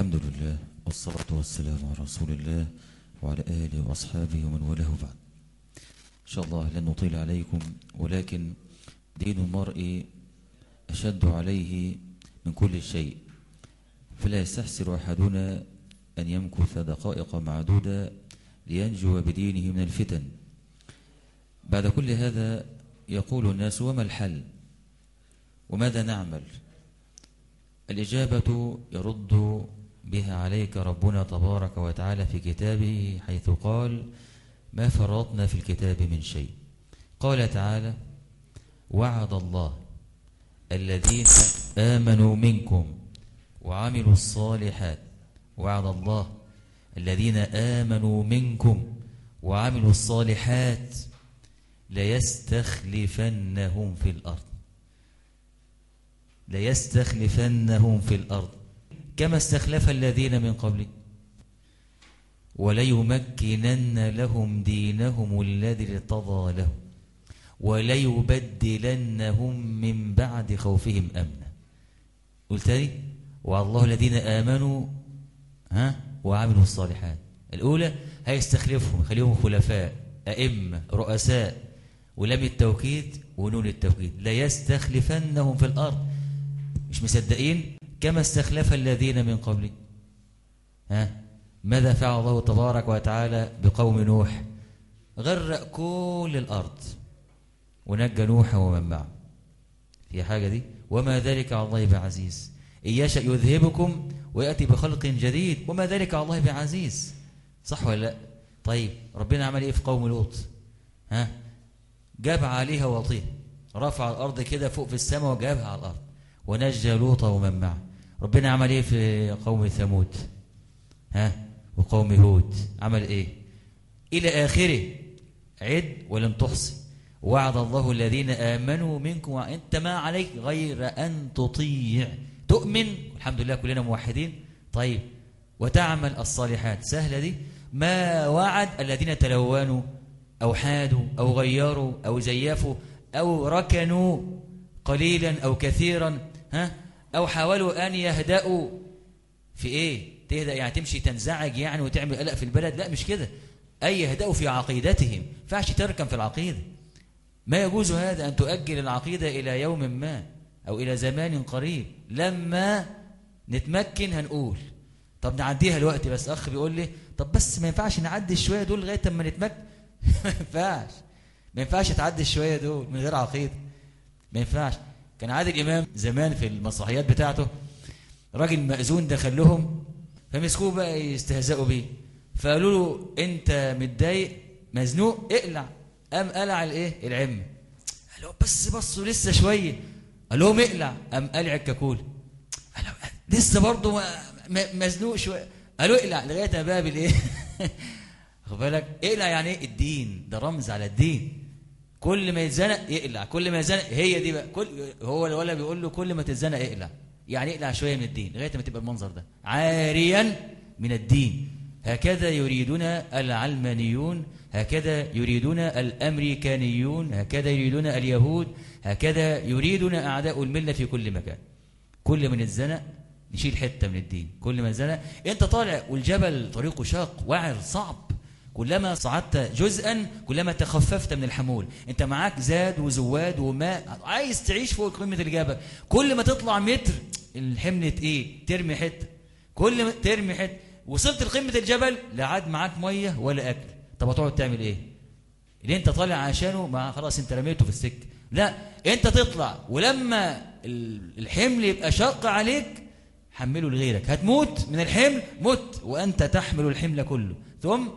الحمد لله والصلاة والسلام على رسول الله وعلى آله وأصحابه ومن والاه بعد إن شاء الله لن نطيل عليكم ولكن دين المرء أشد عليه من كل شيء. فلا يستحسر أحدنا أن يمكث دقائق معدودة لينجو بدينه من الفتن. بعد كل هذا يقول الناس وما الحل؟ وماذا نعمل؟ الإجابة يرد بها عليك ربنا تبارك وتعالى في كتابه حيث قال ما فرطنا في الكتاب من شيء قال تعالى وعد الله الذين آمنوا منكم وعملوا الصالحات وعد الله الذين آمنوا منكم وعملوا الصالحات ليستخلفنهم في الأرض. ليستخلفنهم في الأرض. كما استخلف الذين من قبل وليمكنن لهم دينهم الذي ارتضى لهم. وليبدلنهم من بعد خوفهم أمنا. قلت لي والله الذين آمنوا ها؟ وعملوا الصالحات. الأولى هيستخلفهم خليهم خلفاء أئمة رؤساء. ولم التوكيد ونون التوكيد. ليستخلفنهم في الأرض. مش مصدقين؟ كما استخلف الذين من قبل ها؟ ماذا فعل الله تبارك وتعالى بقوم نوح؟ غرق كل الأرض. ونجى نوح ومن معه. في حاجة دي؟ وما ذلك على الله بعزيز. إن يشأ يذهبكم ويأتي بخلق جديد وما ذلك على الله بعزيز. صح ولا لأ؟ طيب ربنا عمل إيه في قوم لوط؟ ها؟ جاب عليها وطيه رفع الأرض كده فوق في السماء وجابها على الأرض. ونجى لوط ومن معه. ربنا عمل إيه في قوم ثمود؟ ها؟ وقوم هود. عمل إيه؟ إلى آخره. عد ولم تحصي. وعد الله الذين آمنوا منكم وأنت ما عليك غير أن تطيع. تؤمن. الحمد لله كلنا موحدين. طيب. وتعمل الصالحات. سهلة دي. ما وعد الذين تلونوا أو حادوا أو غيروا أو زيفوا أو ركنوا قليلا أو كثيرا. ها؟ أو حاولوا أن يهدأوا في إيه؟ تهدأ يعني تمشي تنزعج يعني وتعمل قلق في البلد. لا مش كده. أي يهدأوا في عقيدتهم. فعش تركن في العقيدة. ما يجوز هذا أن تؤجل العقيدة إلى يوم ما أو إلى زمان قريب. لما نتمكن هنقول. طب نعديها الوقت بس. أخ بيقول لي طب بس ما ينفعش نعدي الشوية دول لغاية ما نتمكن. ما ينفعش. ما ينفعش تعدي الشوية دول من غير عقيدة. ما ينفعش. كان عادل إمام زمان في المسرحيات بتاعته راجل مأذون دخل لهم فمسكوه بقى يستهزئوا بيه. فقالوا له أنت متضايق؟ مزنوق؟ اقلع. قام قلع الإيه؟ العم. قال له بس بصوا لسه شوية. قال لهم اقلع. قام قلع الكاكول. قال لسه برضه مزنوق شوية. قالوا اقلع. لغاية ما بقى بالايه خد بالك؟ اقلع يعني إيه؟ الدين. ده رمز على الدين. كل ما يتزنق يقلع كل ما يتزنق هي دي بقى كل هو الولد بيقول له كل ما تتزنق اقلع يعني اقلع شوية من الدين لغاية ما تبقى المنظر ده. عاريا من الدين. هكذا يريدون العلمانيون هكذا يريدون الأمريكانيون هكذا يريدون اليهود هكذا يريدون أعداء الملة في كل مكان. كل من الزنق نشيل حتة من الدين. كل ما زنق انت طالع والجبل طريقه شاق وعر صعب. كلما صعدت جزءا كلما تخففت من الحمول. أنت معاك زاد وزواد وماء عايز تعيش فوق قمة الجبل كل ما تطلع متر الحمل إيه؟ ترمي حتة. كل ما ترمي حتة. وصلت لقمة الجبل لا عاد معاك مية ولا أكل. طب هتقعد تعمل إيه؟ اللي أنت طالع عشانه مع خلاص أنت رميته في السكة. لا أنت تطلع ولما الحمل يبقى شاق عليك حمله لغيرك. هتموت من الحمل مت وأنت تحمل الحمل كله. ثم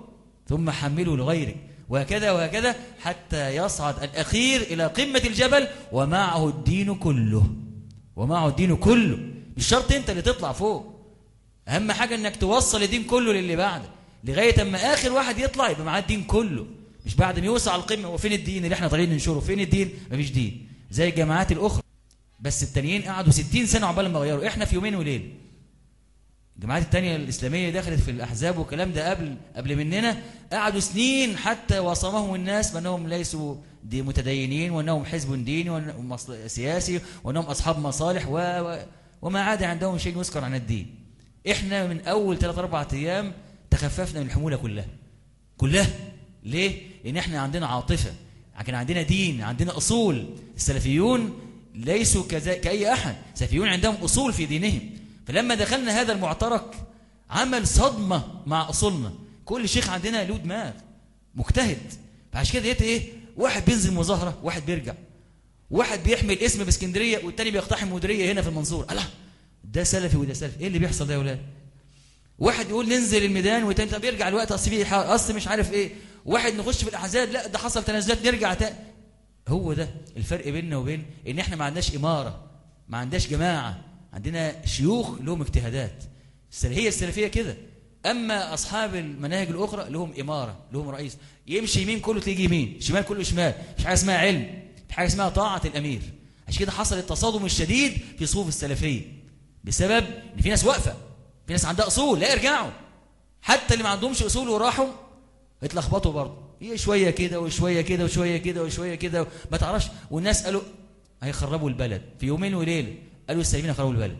ثم حمله لغيرك وهكذا وهكذا حتى يصعد الأخير إلى قمة الجبل ومعه الدين كله. ومعه الدين كله. مش شرط أنت اللي تطلع فوق. أهم حاجة أنك توصل الدين كله للي بعدك لغاية أما آخر واحد يطلع يبقى معاه الدين كله. مش بعد ما على القمة وفين الدين اللي إحنا طالعين ننشره؟ فين الدين؟ مفيش دين. زي الجماعات الأخرى. بس التانيين قعدوا 60 سنة عقبال ما غيروا. إحنا في يومين وليل الجماعات التانية الإسلامية دخلت في الأحزاب والكلام ده قبل قبل مننا قعدوا سنين حتى وصمهم الناس بأنهم ليسوا دي متدينين وأنهم حزب ديني وأنهم سياسي وأنهم أصحاب مصالح و... و... وما عاد عندهم شيء يذكر عن الدين. إحنا من أول 3 4 أيام تخففنا من الحمولة كلها. كلها. ليه؟ لأن إحنا عندنا عاطفة. كان عندنا دين عندنا أصول. السلفيون ليسوا كذا كأي أحد. السلفيون عندهم أصول في دينهم. فلما دخلنا هذا المعترك عمل صدمة مع أصولنا. كل شيخ عندنا له دماغ مجتهد. فعشان كده إيه؟ واحد بينزل مظاهرة واحد بيرجع. واحد بيحمل اسم بإسكندرية والتاني بيقتحم مديرية هنا في المنصورة. الله! ده سلفي وده سلفي. إيه اللي بيحصل ده يا ولاد؟ واحد يقول ننزل الميدان والتاني طب يرجع الوقت أصل في أصل مش عارف إيه. واحد نخش في الأحزاب لا ده حصل تنازلات نرجع تاني هو ده الفرق بيننا وبين إن إحنا ما عندناش إمارة ما عندناش جماعة. عندنا شيوخ لهم اجتهادات. هي السلفية كده. أما أصحاب المناهج الأخرى لهم إمارة لهم رئيس. يمشي يمين كله تيجي يمين شمال كله شمال. مش حاجة اسمها علم في حاجة اسمها طاعة الأمير. عشان كده حصل التصادم الشديد في صفوف السلفية. بسبب إن في ناس واقفة في ناس عندها أصول لا يرجعوا. حتى اللي ما عندهمش أصول وراحوا اتلخبطوا برضه. هي شوية كده وشوية كده وشوية كده وشوية كده ما تعرفش. والناس قالوا هيخربوا البلد في يومين وليلة. قالوا السلفيين هيخربوا البلد.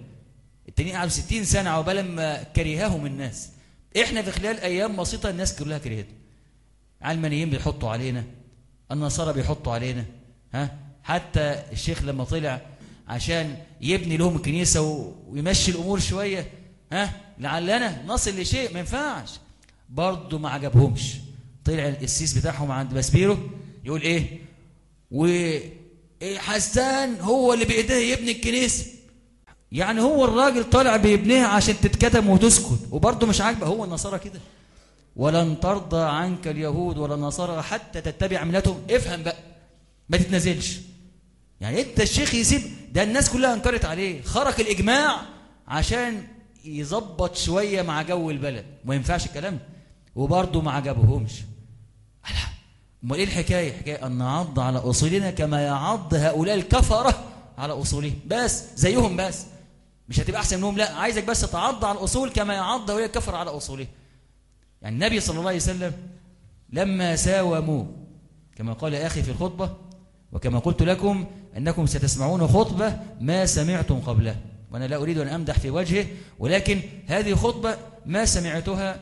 التانيين قعدوا 60 سنة عقبال ما كرههم الناس. إحنا في خلال أيام بسيطة الناس كلها كرهتنا علمانيين بيحطوا علينا النصارى بيحطوا علينا ها؟ حتى الشيخ لما طلع عشان يبني لهم الكنيسه ويمشي الأمور شوية ها؟ لعلنا نصل لشيء ما ينفعش. برضه ما عجبهمش. طلع السيس بتاعهم عند بسبيرو يقول إيه؟ وحسان هو اللي بإيديه يبني الكنيسة. يعني هو الراجل طالع بيبنيها عشان تتكتم وتسكت. وبرضه مش عاجبه هو النصارى كده. ولن ترضى عنك اليهود ولا النصارى حتى تتبع ملتهم. افهم بقى ما تتنازلش. يعني انت الشيخ يسيب ده الناس كلها انكرت عليه. خرق الإجماع عشان يظبط شوية مع جو البلد. ما ينفعش الكلام. وبرضه ما عجبهمش. أمال إيه الحكاية؟ حكاية أن نعض على أصولنا كما يعض هؤلاء الكفرة على أصولهم. بس زيهم بس. مش هتبقى أحسن منهم لا. عايزك بس تعض على الأصول كما يعض هؤلاء الكفر على أصولهم. يعني النبي صلى الله عليه وسلم لما ساوموا كما قال أخي في الخطبة وكما قلت لكم أنكم ستسمعون خطبة ما سمعتم قبلها. وأنا لا أريد أن أمدح في وجهه ولكن هذه خطبة ما سمعتها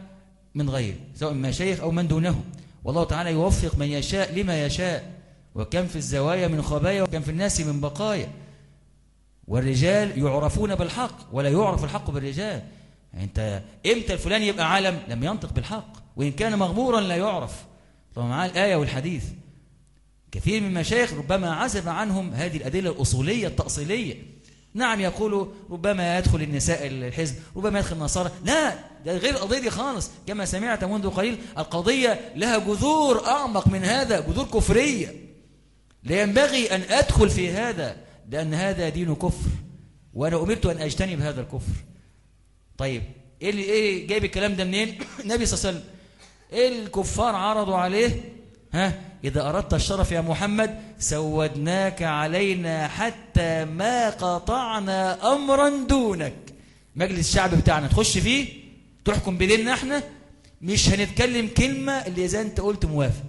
من غير سواء مشايخ أو من دونه. والله تعالى يوفق من يشاء لما يشاء. وكم في الزوايا من خبايا وكم في الناس من بقايا. والرجال يعرفون بالحق ولا يعرف الحق بالرجال. يعني انت إمتى الفلان يبقى عالم؟ لم ينطق بالحق. وإن كان مغمورا لا يعرف. طبعا معاه الآية والحديث. كثير من المشايخ ربما عزف عنهم هذه الأدلة الأصولية التأصيلية. نعم يقول ربما يدخل النساء الحزب ربما يدخل النصارى. لا ده غير القضية دي خالص. كما سمعت منذ قليل القضية لها جذور أعمق من هذا جذور كفرية. لا ينبغي أن أدخل في هذا لأن هذا دين كفر. وأنا أمرت أن أجتنب هذا الكفر. طيب إيه اللي إيه جايب الكلام ده منين؟ النبي صلى الله عليه وسلم. إيه الكفار عرضوا عليه؟ ها؟ إذا أردت الشرف يا محمد سودناك علينا حتى ما قطعنا أمرا دونك. مجلس الشعب بتاعنا تخش فيه. تحكم بديننا إحنا مش هنتكلم كلمة اللي إذا أنت قلت موافق.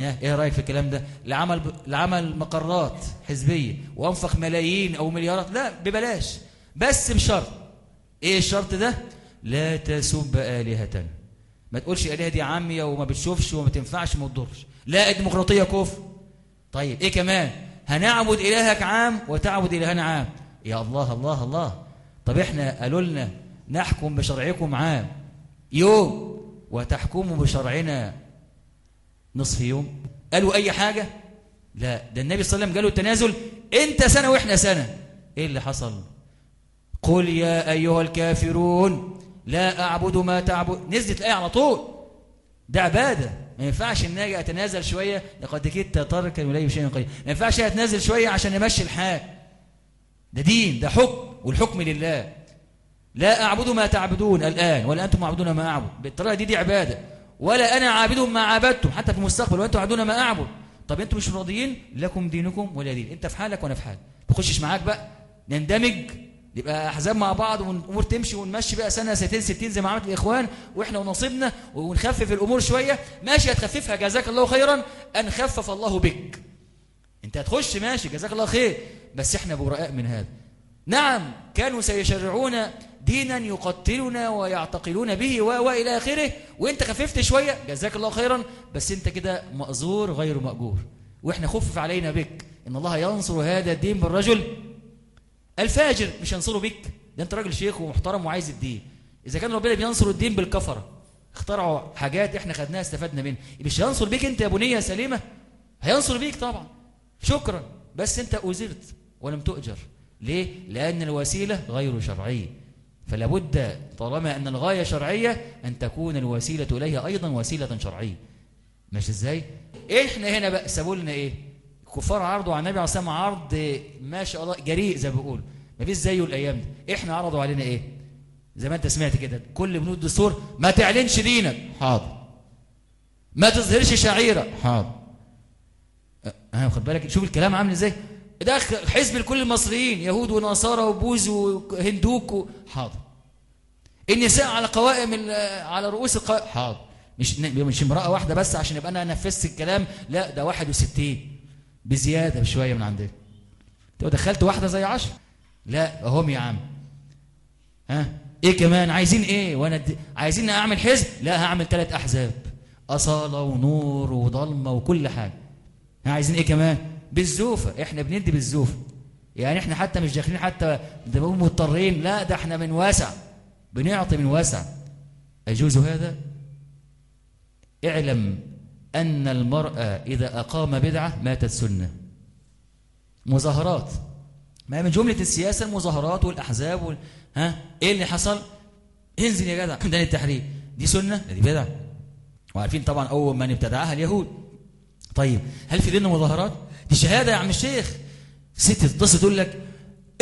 إيه رأيك في الكلام ده؟ لعمل, لعمل مقرات حزبية وانفق ملايين أو مليارات لا ببلاش. بس بشرط. إيه الشرط ده؟ لا تسب آلهتنا ما تقولش الآلهة دي عامية وما بتشوفش وما تنفعش وما تضرش. لا الديمقراطية كفر. طيب إيه كمان؟ هنعبد إلهك عام وتعبد إلهنا عام. يا الله الله الله. طب إحنا قالوا لنا نحكم بشرعكم عام يوم وتحكموا بشرعنا نصف يوم. قالوا أي حاجة؟ لا ده النبي صلى الله عليه وسلم قالوا التنازل أنت سنة وإحنا سنة. إيه اللي حصل؟ قل يا أيها الكافرون لا أعبد ما تعبد نزلت الآية على طول. ده عبادة. ما ينفعش إن أجي أتنازل شوية لقد كدت تركا الي شيء قليل ما ينفعش أتنازل شوية عشان نمشي الحال. ده دين ده حكم والحكم لله. لا أعبد ما تعبدون الآن ولا أنتم معبدون ما أعبد. بالطريقة دي دي عبادة. ولا أنا عابد ما عبدتم حتى في المستقبل وأنتم عابدون ما أعبد. طب أنتم مش راضيين؟ لكم دينكم ولا دين. أنت في حالك وأنا في حالي. بخشش معاك بقى نندمج يبقى أحزاب مع بعض والأمور تمشي ونمشي بقى سنة سنتين ستين زي ما عملت الإخوان وإحنا ونصيبنا ونخفف الأمور شوية. ماشي هتخففها. جزاك الله خيرا. أن خفف الله بك. أنت هتخش ماشي جزاك الله خير. بس إحنا براء من هذا. نعم كانوا سيشرعون دينا يقتلنا ويعتقلون به والى آخره. وإنت خففت شوية جزاك الله خيرا بس إنت كده مأزور غير مأجور. وإحنا خفف علينا بك. إن الله ينصر هذا الدين بالرجل. الفاجر مش ينصره بك. ده إنت راجل شيخ ومحترم وعايز الدين. إذا كان ربنا بينصر الدين بالكفرة. اخترعوا حاجات إحنا خدناها استفدنا منها. مش هينصر بيك أنت يا بنيه سليمة؟ هينصر بيك طبعا. شكرا. بس أنت أزرت ولم تؤجر. ليه؟ لأن الوسيلة غير شرعية. فلا بد طالما أن الغاية شرعية أن تكون الوسيلة إليها أيضا وسيلة شرعية. ماشي إزاي؟ إحنا هنا بقى سابوا لنا إيه؟ الكفار عرضوا على النبي عليه الصلاة عرض ما شاء الله جريء زي ما بيقولوا. ما فيش زيه الأيام دي. إحنا عرضوا علينا إيه؟ زي ما أنت سمعت كده كل بنود الدستور ما تعلنش دينك. حاضر. ما تظهرش شعيرة حاضر. ها خد بالك شوف الكلام عامل إزاي. ده حزب لكل المصريين يهود ونصارى وبوز وهندوك. حاضر. النساء على قوائم على رؤوس القوائم حاضر. مش مش امرأة واحدة بس عشان يبقى أنا نفذت الكلام لا ده 61 بزيادة بشوية من عندنا. انت دخلت واحدة زي 10 لا اهم يا عم. ها؟ إيه كمان؟ عايزين إيه؟ وأنا. عايزين أعمل حزب؟ لا هعمل ثلاث أحزاب. أصالة ونور وضلمة وكل حاجة. عايزين إيه كمان؟ بالزوفة. إحنا بندي بالزوفة. يعني إحنا حتى مش داخلين حتى ده مضطرين. لا ده إحنا من واسع. بنعطي من واسع. أجوز هذا؟ اعلم أن المرأة إذا أقام بدعة ماتت سنة. مظاهرات. ما من جملة السياسة المظاهرات والأحزاب وال... ها؟ إيه اللي حصل؟ انزل يا جدع. ميدان التحرير دي سنة؟ دي بدعة. وعارفين طبعا أول من ابتدعها اليهود. طيب هل في ديننا مظاهرات دي شهادة يا عم الشيخ. ست تتصل تقول لك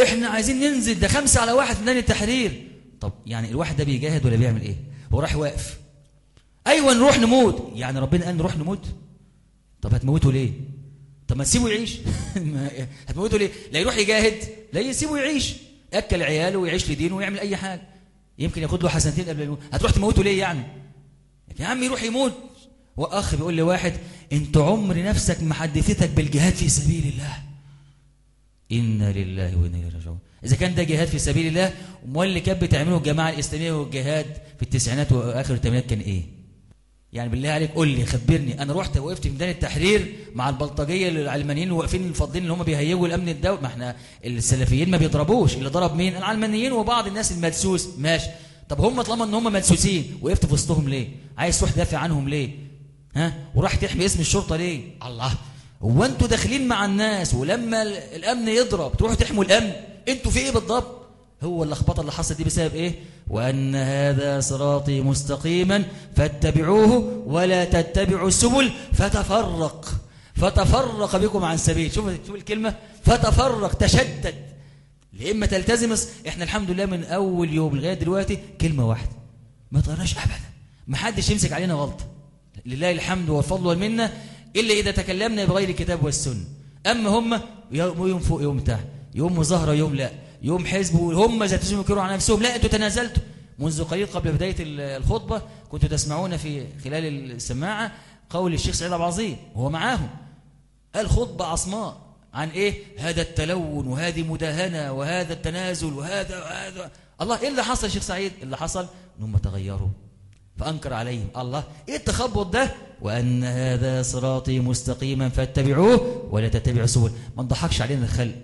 إحنا عايزين ننزل ده خمسة على واحد في التحرير. طب يعني الواحد ده بيجاهد ولا بيعمل إيه؟ هو راح واقف. أيوه نروح نموت. يعني ربنا قال نروح نموت؟ طب هتموتوا ليه؟ طب ما تسيبه يعيش. هتموتوا ليه؟ لا يروح يجاهد لا يسيبه يعيش. أكل عياله ويعيش لدينه ويعمل أي حاجة. يمكن ياخد له حسنتين قبل الموت هتروح تموتوا ليه يعني؟ يا عم يروح يموت. واخ بيقول لواحد انت عمر نفسك ما حدثتك بالجهاد في سبيل الله. إنا لله وإنا إليه راجعون. إذا كان ده جهاد في سبيل الله أمال اللي كانت بتعمله الجماعة الإسلامية والجهاد في التسعينات وآخر الثمانينات كان إيه؟ يعني بالله عليك قول لي خبرني. أنا رحت وقفت في ميدان التحرير مع البلطجية العلمانيين واقفين الفاضلين اللي هم بيهيجوا الأمن الدولي. ما إحنا السلفيين ما بيضربوش اللي ضرب مين؟ العلمانيين وبعض الناس المدسوس. ماشي. طب هم طالما إن هم مدسوسين وقفت في وسطهم ليه؟ عايز تروح دافع عنهم ليه؟ ها؟ وراح تحمي اسم الشرطة ليه؟ الله. هو أنتوا داخلين مع الناس ولما الأمن يضرب تروحوا تحموا الأمن. أنتوا في إيه بالضبط؟ هو اللخبطة اللي حصلت دي بسبب إيه؟ وأن هذا صراطي مستقيما فاتبعوه ولا تتبعوا السبل. فتفرق. فتفرق بكم عن سبيل. شوف شوف الكلمة. فتفرق تشدد لإما تلتزم إحنا الحمد لله من أول يوم لغاية دلوقتي كلمة واحدة. ما تغيرناش ابدا. ما حدش يمسك علينا غلطة. لله الحمد والفضل والمنة إلا إذا تكلمنا بغير الكتاب والسنة. أما هم يوم فوق يوم تحت يوم مظاهرة يوم لا يوم حزب وهم ذاتهم ينكروا على نفسهم لا أنتوا تنازلتوا. منذ قليل قبل بداية الخطبة كنتوا تسمعون في خلال السماعة قول الشيخ سعيد العظيم وهو معاهم. قال خطبة عصماء عن إيه؟ هذا التلون وهذه مداهنة وهذا التنازل وهذا وهذا. الله إيه اللي حصل يا شيخ سعيد؟ اللي حصل أنهم تغيروا. فأنكر عليهم. الله إيه التخبط ده؟ وأن هذا صراطي مستقيما فاتبعوه ولا تتبعوا سبل. ما نضحكش علينا الخلق.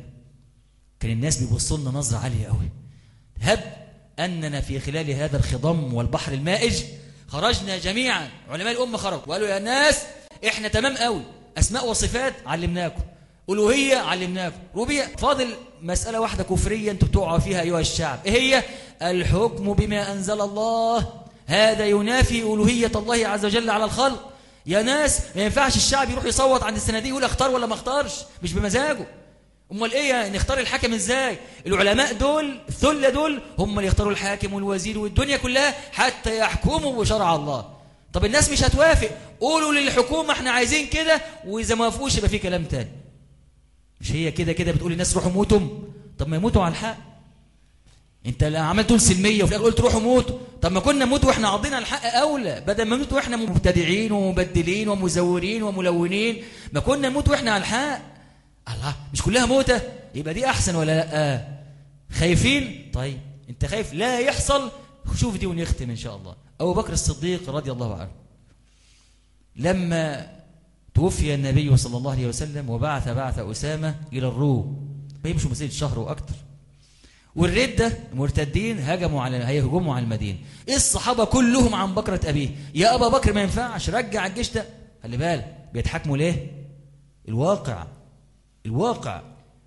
كان الناس بيبصوا لنا نظرة عالية قوي هب أننا في خلال هذا الخضم والبحر المائج خرجنا جميعا. علماء الأمة خرجوا. وقالوا يا ناس إحنا تمام قوي أسماء وصفات علمناكم. ألوهية علمناكم. ربيع فاضل مسألة واحدة كفرية أنتم بتوعوا فيها أيها الشعب. إيه هي؟ الحكم بما أنزل الله هذا ينافي ألوهية الله عز وجل على الخلق. يا ناس ما ينفعش الشعب يروح يصوت عند الصناديق يقول اختار ولا ما اختارش مش بمزاجه. أمال إيه يعني نختار الحاكم إزاي؟ العلماء دول الثلة دول هم اللي يختاروا الحاكم والوزير والدنيا كلها حتى يحكموا بشرع الله. طب الناس مش هتوافق؟ قولوا للحكومة إحنا عايزين كده وإذا ما وافقوش يبقى في كلام تاني. مش هي كده كده بتقول الناس روحوا موتوا؟ طب ما يموتوا على الحق. انت عملت تقول سلمية وفي الآخر قلت روحوا موتوا طب ما كنا نموت وإحنا عضينا الحق أولى. بدل ما نموت وإحنا مبتدعين ومبدلين ومزورين وملونين ما كنا نموت وإحنا على الحق. الله مش كلها موتة؟ يبقى دي أحسن ولا لأ؟ خايفين؟ طيب انت خايف؟ لا يحصل. شوف دي ونختم إن شاء الله. أبو بكر الصديق رضي الله عنه. لما توفي النبي صلى الله عليه وسلم وبعث بعث أسامة إلى الروم. بيمشوا مسيرة شهر وأكتر. والردة مرتدين هجموا على هيهجموا على المدينة. الصحابة كلهم عن بكرة أبيه؟ يا أبا بكر ما ينفعش رجع الجيش ده. خلي بالك بيتحكموا ليه؟ الواقع الواقع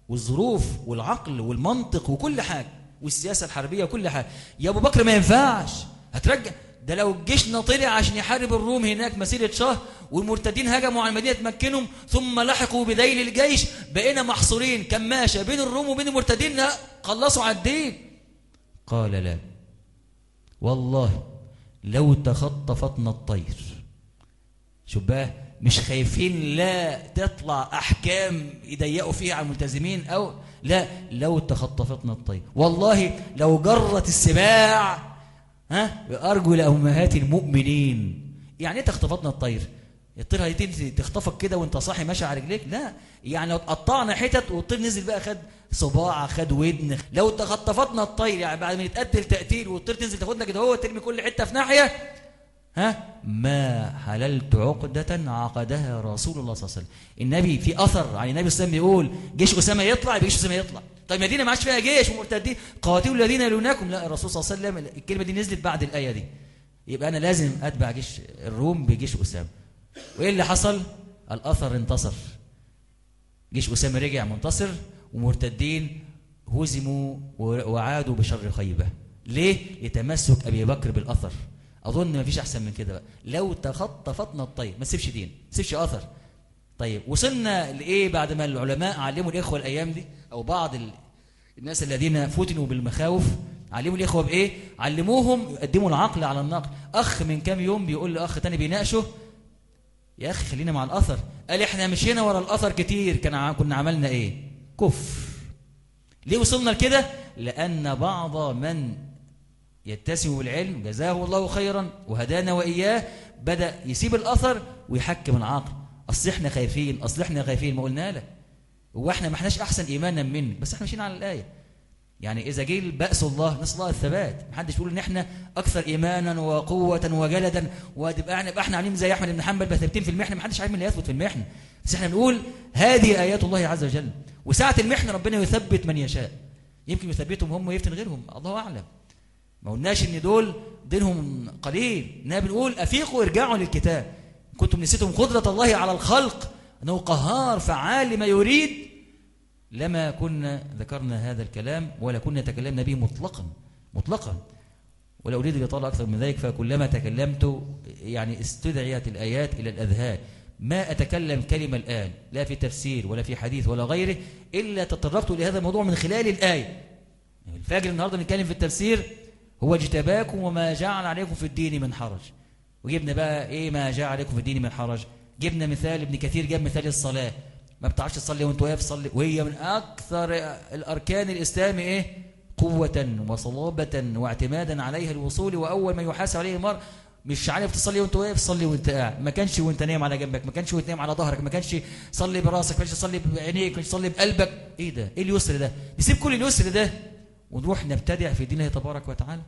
والظروف والعقل والمنطق وكل حاجة والسياسة الحربية وكل حاجة. يا أبو بكر ما ينفعش هترجع. ده لو جيشنا طلع عشان يحارب الروم هناك مسيرة شهر والمرتدين هجموا على المدينة تمكنهم. ثم لحقوا بذيل الجيش بقينا محصورين. كماشة بين الروم وبين المرتدين خلصوا على الدين. قال لا. والله لو تخطفتنا الطير. شوف بقى مش خايفين لا تطلع أحكام يضيقوا فيها على الملتزمين أو لا لو تخطفتنا الطير. والله لو جرت السباع ها بأرجل أمهات المؤمنين. يعني إيه تخطفتنا الطير؟ الطير هيتنزل تخطفك كده وانت صاحي ماشي على رجليك؟ لا. يعني لو قطعنا حتت والطير نزل بقى خد صباع خد ودن لو تخطفتنا الطير يعني بعد ما نتقتل تقتيل والطير تنزل تاخدنا كده هو ترمي كل حتة في ناحية ها؟ ما حللت عقدة عقدها رسول الله صلى الله عليه وسلم. النبي في أثر عن النبي صلى الله عليه وسلم يقول جيش أسامة يطلع جيش أسامة يطلع. طيب مدينة ما عادش فيها جيش ومرتدين. قاتلوا الذين يلونكم. لا الرسول صلى الله عليه وسلم الكلمة دي نزلت بعد الآية دي. يبقى أنا لازم أتبع جيش الروم بجيش أسامة. وإيه اللي حصل؟ الأثر انتصر. جيش أسامة رجع منتصر ومرتدين هزموا وعادوا بشر خيبة. ليه؟ لتمسك أبي بكر بالأثر. أظن ما فيش أحسن من كده بقى. لو تخطفتنا الطيب ما تسيبش دين ما تسيبش أثر. طيب وصلنا لإيه بعد ما العلماء علموا الإخوة الأيام دي؟ أو بعض الناس الذين فتنوا بالمخاوف. علموا الإخوة بإيه؟ علموهم يقدموا العقل على النقل. أخ من كام يوم بيقول لأخ تاني بيناقشه يا أخي خلينا مع الأثر. قال إحنا مشينا ورا الأثر كتير. كان كنا عملنا إيه؟ كفر. ليه وصلنا لكده؟ لأن بعض من يتسم بالعلم جزاه الله خيرا وهدانا وإياه بدأ يسيب الأثر ويحكم العقل. أصل إحنا خايفين أصل إحنا خايفين ما قلنا لك. هو إحنا ما إحناش أحسن إيمانا منك بس إحنا ماشيين على الآية. يعني إذا جه بأس الله نسأل الله الثبات. ما حدش يقول إن إحنا أكثر إيمانا وقوة وجلدا. وتبقى إحنا إحنا عاملين زي أحمد بن حنبل بثبتين في المحنة ما حدش عارف اللي يثبت في المحنة بس إحنا بنقول هذه آيات الله عز وجل. وساعة المحنة ربنا يثبت من يشاء. يمكن يثبتهم هم ويفتن غيرهم. الله أعلم. ما قلناش إن دول دينهم قليل. إننا بنقول أفيقوا ارجعوا للكتاب. كنتم نسيتم قدرة الله على الخلق. إنه قهار فعال لما يريد. لما كنا ذكرنا هذا الكلام ولا كنا تكلمنا به مطلقا مطلقا. ولا أريد الإطالة أكثر من ذلك فكلما تكلمت يعني استدعيت الآيات إلى الأذهان. ما أتكلم كلمة الآن لا في تفسير ولا في حديث ولا غيره إلا تطرقت لهذا الموضوع من خلال الآية. الفاجر النهاردة نتكلم في التفسير هو اجتباكم وما جعل عليكم في الدين من حرج. وجبنا بقى إيه ما جعل عليكم في الدين من حرج؟ جبنا مثال ابن كثير جاب مثال الصلاة. ما بتعرفش تصلي وانت واقف تصلي وهي من أكثر الأركان الإسلام إيه؟ قوة وصلابة واعتمادا عليها الوصول وأول ما يحاسب عليه المرء مش عارف تصلي وانت واقف صلي وانت قاعد. ما كانش وانت نايم على جنبك ما كانش وانت نايم على ظهرك ما كانش صلي براسك ما كانش صلي بعينيك ما كانش صلي بقلبك. إيه ده؟ إيه اليسر ده؟ نسيب كل اليسر ده ونروح نبتدع في دين الله تبارك وتعالى.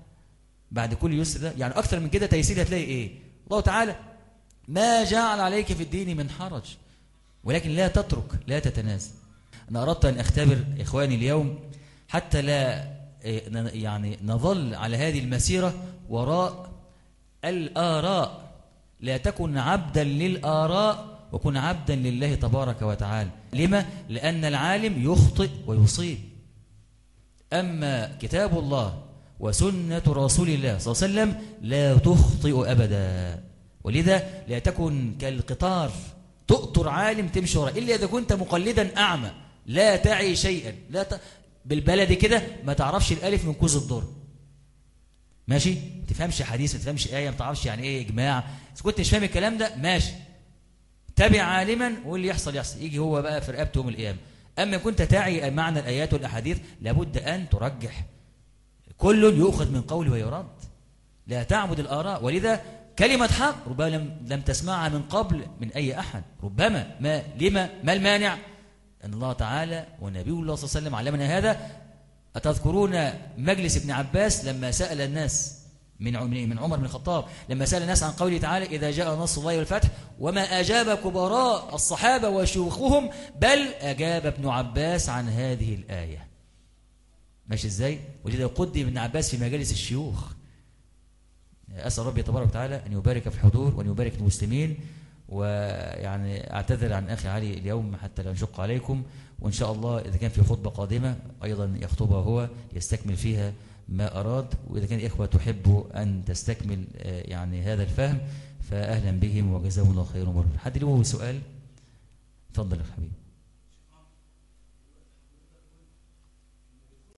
بعد كل يسر ده يعني أكثر من كده تيسير هتلاقي إيه؟ الله تعالى ما جعل عليك في الدين من حرج. ولكن لا تترك لا تتنازل. أنا أردت أن أختبر إخواني اليوم حتى لا يعني نظل على هذه المسيرة وراء الآراء. لا تكن عبدا للآراء وكن عبدا لله تبارك وتعالى. لما؟ لأن العالم يخطئ ويصيب. أما كتاب الله وسنة رسول الله صلى الله عليه وسلم لا تخطئ أبدا. ولذا لا تكن كالقطار تؤطر عالم تمشي وراء إلا إذا كنت مقلدا أعمى. لا تعي شيئا. لا ت... بالبلد كده ما تعرفش الألف من كوز الضر. ماشي؟ ما تفهمش حديث ما تفهمش آية ما تعرفش يعني إيه إجماع. إذا كنت مش فاهم الكلام ده ماشي. تابع عالما واللي يحصل يحصل. يجي هو بقى في رقبته يوم القيامة. أما كنت تعي معنى الآيات والأحاديث لابد أن ترجح. كل يؤخذ من قول ويرد. لا تعبد الآراء. ولذا كلمة حق ربما لم, لم تسمعها من قبل من أي أحد. ربما ما لما؟ ما المانع؟ أن الله تعالى ونبي الله صلى الله عليه وسلم علمنا هذا. أتذكرون مجلس ابن عباس لما سأل الناس من من عمر بن الخطاب لما سأل الناس عن قوله تعالى إذا جاء نصر الله والفتح وما أجاب كبراء الصحابة وشيوخهم بل أجاب ابن عباس عن هذه الآية. ماشي إزاي؟ ولذا قدم ابن عباس في مجالس الشيوخ. أسأل ربي تبارك وتعالى أن يبارك في الحضور وأن يبارك المسلمين ويعني أعتذر عن أخي علي اليوم حتى لا نشق عليكم وإن شاء الله إذا كان في خطبة قادمة أيضا يخطبها هو يستكمل فيها ما أراد وإذا كان الإخوة تحب أن تستكمل يعني هذا الفهم فأهلا بهم وجزاهم الله خير ومرحبا حد له سؤال؟ تفضل يا حبيبي.